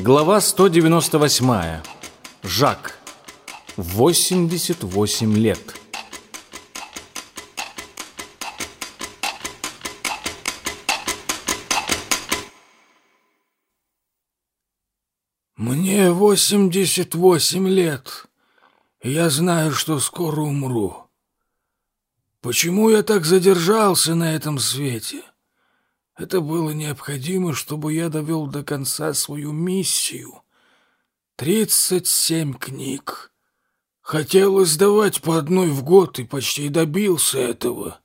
Глава 198. Жак. 88 лет. Мне 88 лет. Я знаю, что скоро умру. Почему я так задержался на этом свете? Это было необходимо, чтобы я довел до конца свою миссию. Тридцать семь книг. Хотел издавать по одной в год и почти добился этого.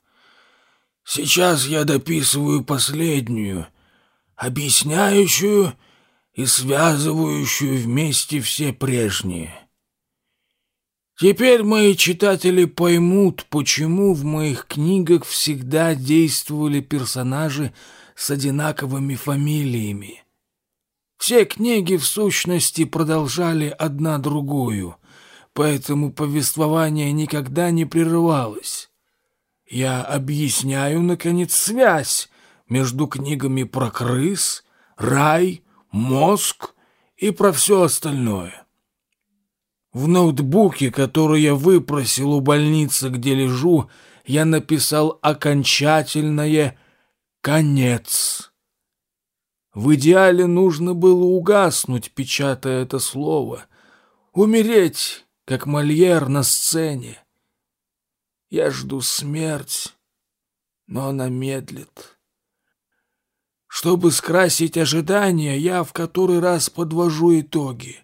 Сейчас я дописываю последнюю, объясняющую и связывающую вместе все прежние. Теперь мои читатели поймут, почему в моих книгах всегда действовали персонажи с одинаковыми фамилиями. Все книги, в сущности, продолжали одна другую, поэтому повествование никогда не прерывалось. Я объясняю, наконец, связь между книгами про крыс, рай, мозг и про все остальное. В ноутбуке, который я выпросил у больницы, где лежу, я написал окончательное Конец. В идеале нужно было угаснуть, печатая это слово, умереть, как Мольер на сцене. Я жду смерть, но она медлит. Чтобы скрасить ожидания, я в который раз подвожу итоги.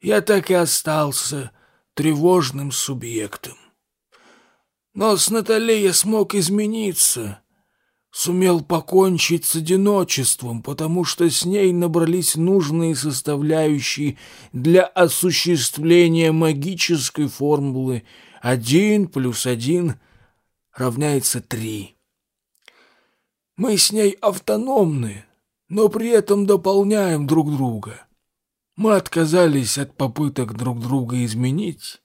Я так и остался тревожным субъектом. Но с Натали я смог измениться — сумел покончить с одиночеством, потому что с ней набрались нужные составляющие для осуществления магической формулы «один плюс один равняется три». Мы с ней автономны, но при этом дополняем друг друга. Мы отказались от попыток друг друга изменить,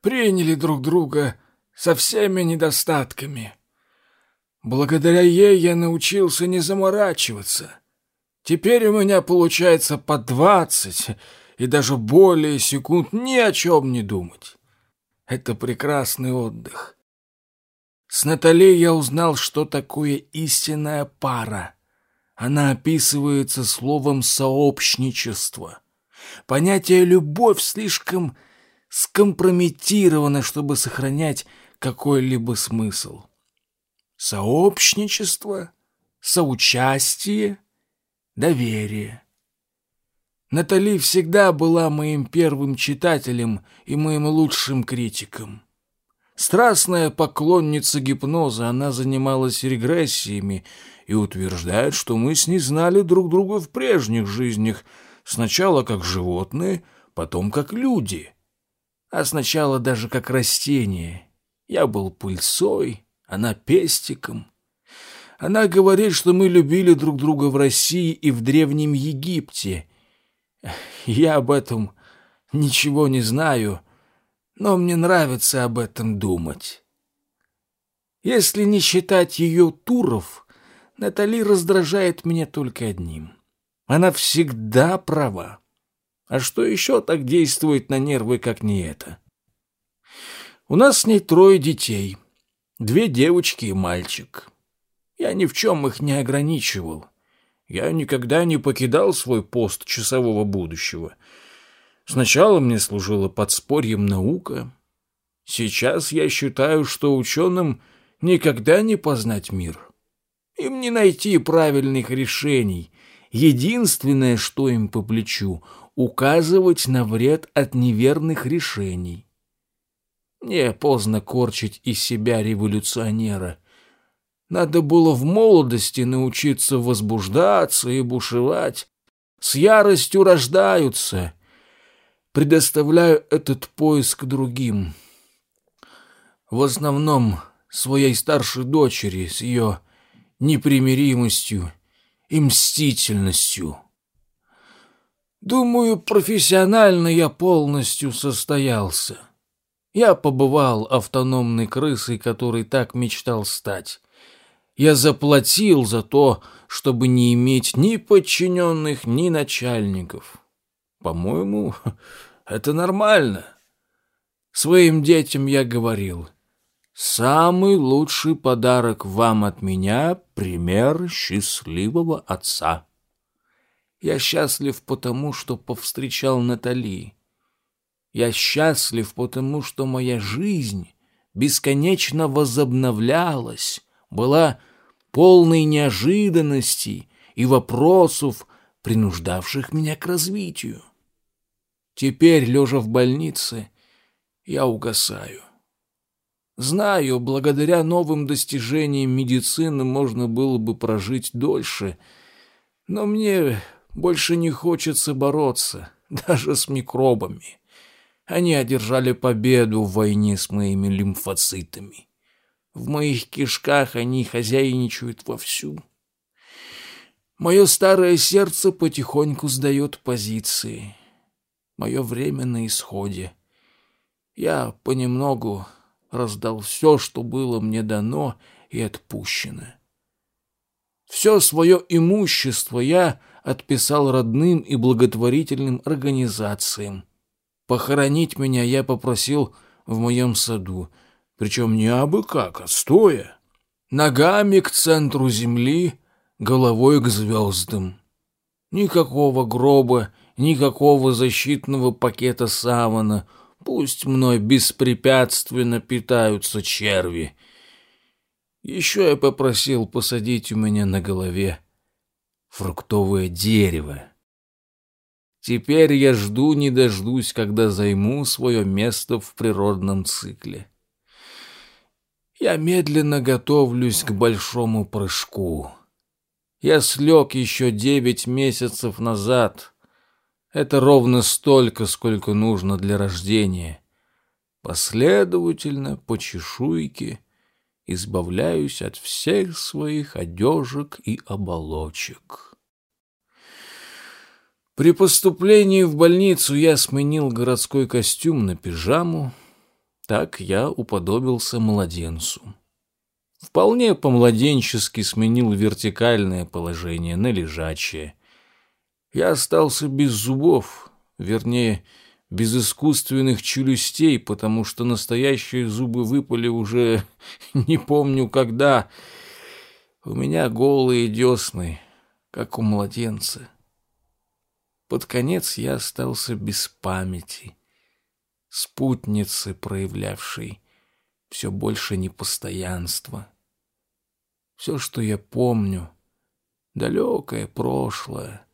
приняли друг друга со всеми недостатками — Благодаря ей я научился не заморачиваться. Теперь у меня получается по двадцать и даже более секунд ни о чем не думать. Это прекрасный отдых. С Натали я узнал, что такое истинная пара. Она описывается словом «сообщничество». Понятие «любовь» слишком скомпрометировано, чтобы сохранять какой-либо смысл сообщничество, соучастие, доверие. Натали всегда была моим первым читателем и моим лучшим критиком. Страстная поклонница гипноза, она занималась регрессиями и утверждает, что мы с ней знали друг друга в прежних жизнях, сначала как животные, потом как люди, а сначала даже как растения. Я был пыльцой, она пестиком. Она говорит, что мы любили друг друга в России и в Древнем Египте. Я об этом ничего не знаю, но мне нравится об этом думать. Если не считать ее туров, Натали раздражает меня только одним. Она всегда права. А что еще так действует на нервы, как не это? У нас с ней трое детей — Две девочки и мальчик. Я ни в чем их не ограничивал. Я никогда не покидал свой пост часового будущего. Сначала мне служила подспорьем наука. Сейчас я считаю, что ученым никогда не познать мир. Им не найти правильных решений. Единственное, что им по плечу — указывать на вред от неверных решений. Не поздно корчить из себя революционера. Надо было в молодости научиться возбуждаться и бушевать. С яростью рождаются. Предоставляю этот поиск другим. В основном своей старшей дочери с ее непримиримостью и мстительностью. Думаю, профессионально я полностью состоялся. Я побывал автономной крысой, который так мечтал стать. Я заплатил за то, чтобы не иметь ни подчиненных, ни начальников. По-моему, это нормально. Своим детям я говорил, самый лучший подарок вам от меня — пример счастливого отца. Я счастлив потому, что повстречал Натали. Я счастлив потому, что моя жизнь бесконечно возобновлялась, была полной неожиданностей и вопросов, принуждавших меня к развитию. Теперь, лежа в больнице, я угасаю. Знаю, благодаря новым достижениям медицины можно было бы прожить дольше, но мне больше не хочется бороться, даже с микробами. Они одержали победу в войне с моими лимфоцитами. В моих кишках они хозяйничают вовсю. Мое старое сердце потихоньку сдает позиции. Мое время на исходе. Я понемногу раздал все, что было мне дано и отпущено. Все свое имущество я отписал родным и благотворительным организациям. Похоронить меня я попросил в моем саду, причем не абы как, а стоя, ногами к центру земли, головой к звездам. Никакого гроба, никакого защитного пакета савана, пусть мной беспрепятственно питаются черви. Еще я попросил посадить у меня на голове фруктовое дерево. Теперь я жду не дождусь, когда займу свое место в природном цикле. Я медленно готовлюсь к большому прыжку. Я слег еще девять месяцев назад. Это ровно столько, сколько нужно для рождения. Последовательно, по чешуйке, избавляюсь от всех своих одежек и оболочек. При поступлении в больницу я сменил городской костюм на пижаму. Так я уподобился младенцу. Вполне по-младенчески сменил вертикальное положение на лежачее. Я остался без зубов, вернее, без искусственных челюстей, потому что настоящие зубы выпали уже не помню когда. У меня голые десны, как у младенца. Под конец я остался без памяти, спутницы, проявлявшей все больше непостоянства. Все, что я помню, далекое прошлое,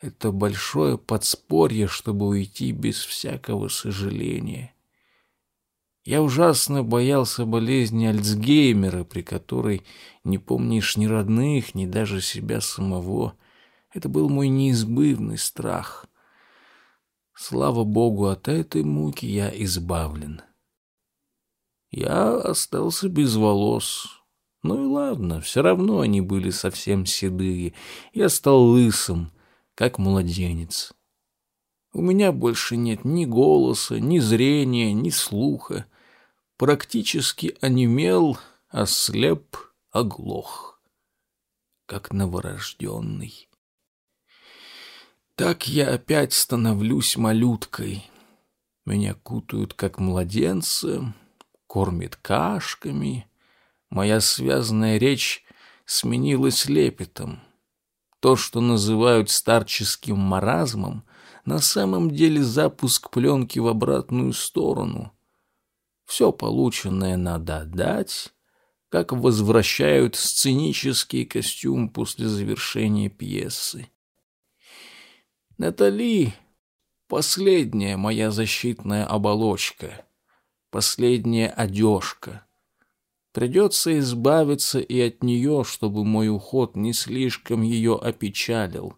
это большое подспорье, чтобы уйти без всякого сожаления. Я ужасно боялся болезни Альцгеймера, при которой не помнишь ни родных, ни даже себя самого. Это был мой неизбывный страх. Слава Богу, от этой муки я избавлен. Я остался без волос. Ну и ладно, все равно они были совсем седые. Я стал лысым — как младенец. У меня больше нет ни голоса, ни зрения, ни слуха. Практически онемел, ослеп, оглох, как новорожденный. Так я опять становлюсь малюткой. Меня кутают, как младенца, кормят кашками. Моя связанная речь сменилась лепетом. То, что называют старческим маразмом, на самом деле запуск пленки в обратную сторону. Все полученное надо отдать, как возвращают сценический костюм после завершения пьесы. Натали — последняя моя защитная оболочка, последняя одежка — Придется избавиться и от нее, чтобы мой уход не слишком ее опечалил.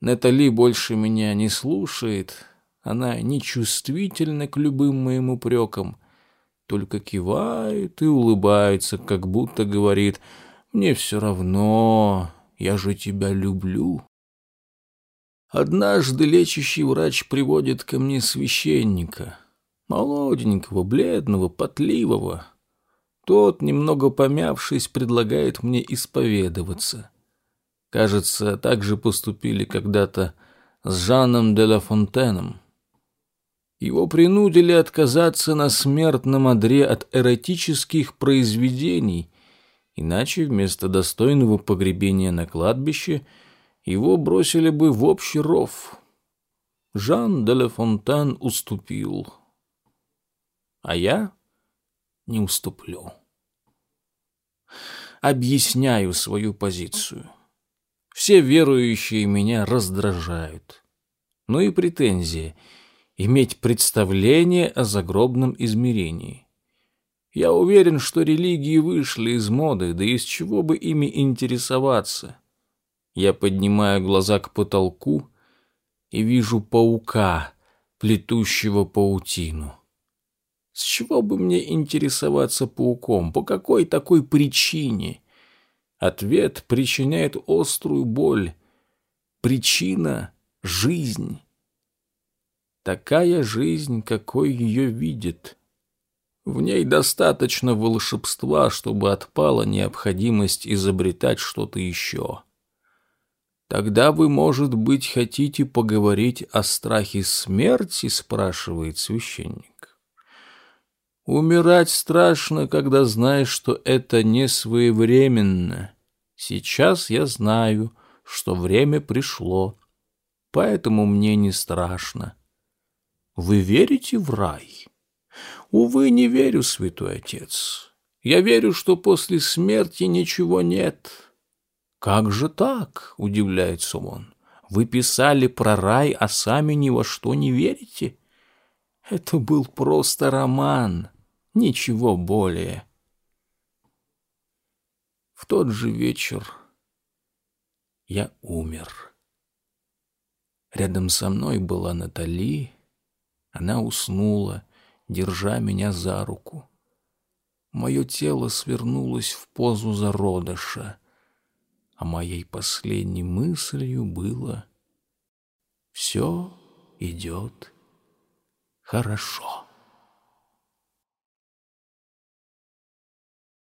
Натали больше меня не слушает, она нечувствительна к любым моим упрекам, только кивает и улыбается, как будто говорит «Мне все равно, я же тебя люблю». Однажды лечащий врач приводит ко мне священника, молоденького, бледного, потливого, тот, немного помявшись, предлагает мне исповедоваться. Кажется, так же поступили когда-то с Жаном де ла Фонтеном. Его принудили отказаться на смертном одре от эротических произведений, иначе вместо достойного погребения на кладбище его бросили бы в общий ров. Жан де ла Фонтен уступил, а я не уступлю. Объясняю свою позицию. Все верующие меня раздражают. Ну и претензия — иметь представление о загробном измерении. Я уверен, что религии вышли из моды, да из чего бы ими интересоваться. Я поднимаю глаза к потолку и вижу паука, плетущего паутину. С чего бы мне интересоваться пауком? По какой такой причине? Ответ причиняет острую боль. Причина — жизнь. Такая жизнь, какой ее видит. В ней достаточно волшебства, чтобы отпала необходимость изобретать что-то еще. Тогда вы, может быть, хотите поговорить о страхе смерти, спрашивает священник. Умирать страшно, когда знаешь, что это не своевременно. Сейчас я знаю, что время пришло, поэтому мне не страшно. Вы верите в рай? Увы, не верю, святой отец. Я верю, что после смерти ничего нет. Как же так? Удивляется он. Вы писали про рай, а сами ни во что не верите? Это был просто роман, ничего более. В тот же вечер я умер. Рядом со мной была Натали, она уснула, держа меня за руку. Мое тело свернулось в позу зародыша, а моей последней мыслью было «Все идет хорошо».